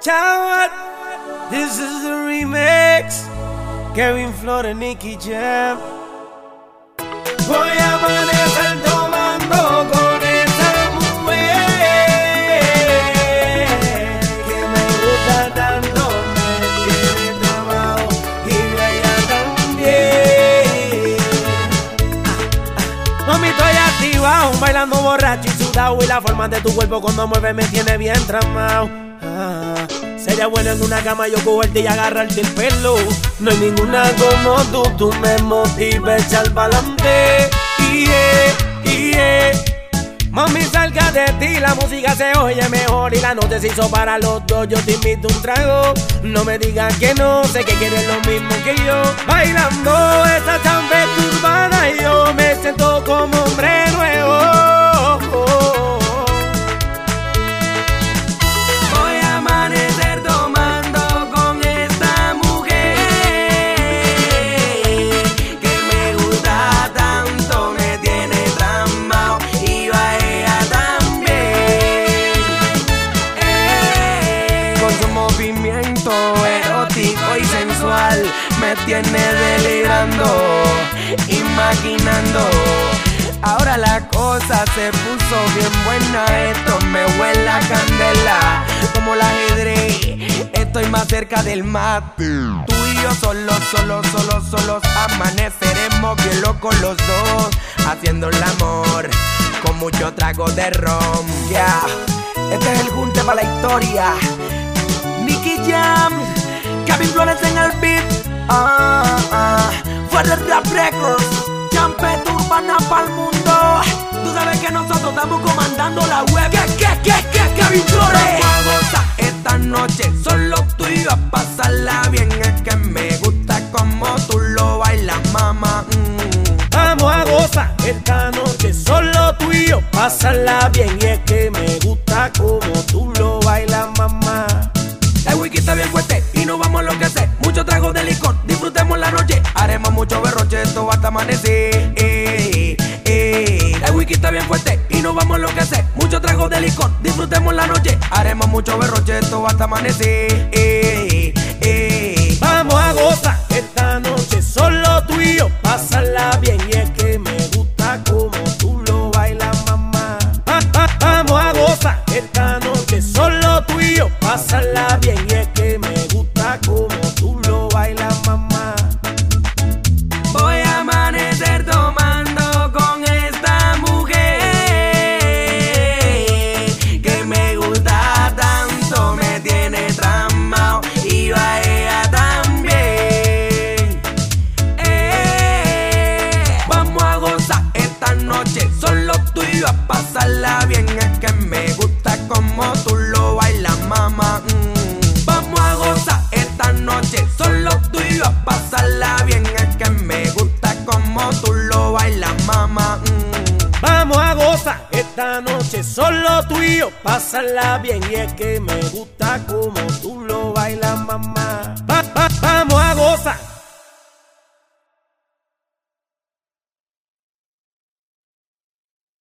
Chawat, this is the remix. Kevin Flores, Nicky Jam. Voy a amanecer tomando con esa mujer que me gusta tanto, me tiene trabajo y ella también. Mami, estoy activado, bailando borracho y sudado y la forma de tu cuerpo cuando mueve me tiene bien tramado. Ah, sería bueno en una cama yo cogerte y agarrarte el pelo. No hay ninguna como tú, tú me motivas echar pa'lante. Yeah, yeah. Mami, salga de ti, la música se oye mejor y la noche se hizo para los dos. Yo te invito un trago, no me digas que no, sé que quieres lo mismo que yo. Bailando esa chamba urbana y yo me siento como hombre me tiene delirando, imaginando. Ahora la cosa se puso bien buena, esto me huele a candela, como el ajedrez. Estoy más cerca del mate. Tú y yo solos, solos, solos, solos amaneceremos bien locos los dos, haciendo el amor con mucho trago de rom. Ya, este es el junte para la historia. Nicky Jam, Kevin Flores en el beat. Ah, ah, fuera rap records, Champet urbana pa'l mundo. Tú sabes que nosotros estamos comandando la web. ¿Qué, qué, qué, qué, Kevin Flores? Vamos a gozar esta noche, solo tú y yo a pasarla bien. Es que me gusta como tú lo bailas, mamá. Mm. Vamos a gozar esta noche, solo tú y yo, pasarla bien y es que me gusta como tú lo bailas, mamá. El wiki está bien fuerte y nos vamos hasta amanecer. Eh, eh. El wiki está bien fuerte y nos vamos a enloquecer. Mucho trago de licor, disfrutemos la noche. Haremos mucho berroche, esto hasta amanecer. Eh, eh. Vamos a gozar esta noche, solo tú y yo, pasarla bien y es que me gusta como tú lo bailas, mamá. Va- va- Vamos a gozar esta noche, solo tú y yo, pasarla esta noche, solo tú y yo, pasarla bien y es que me gusta como tú lo bailas, mamá.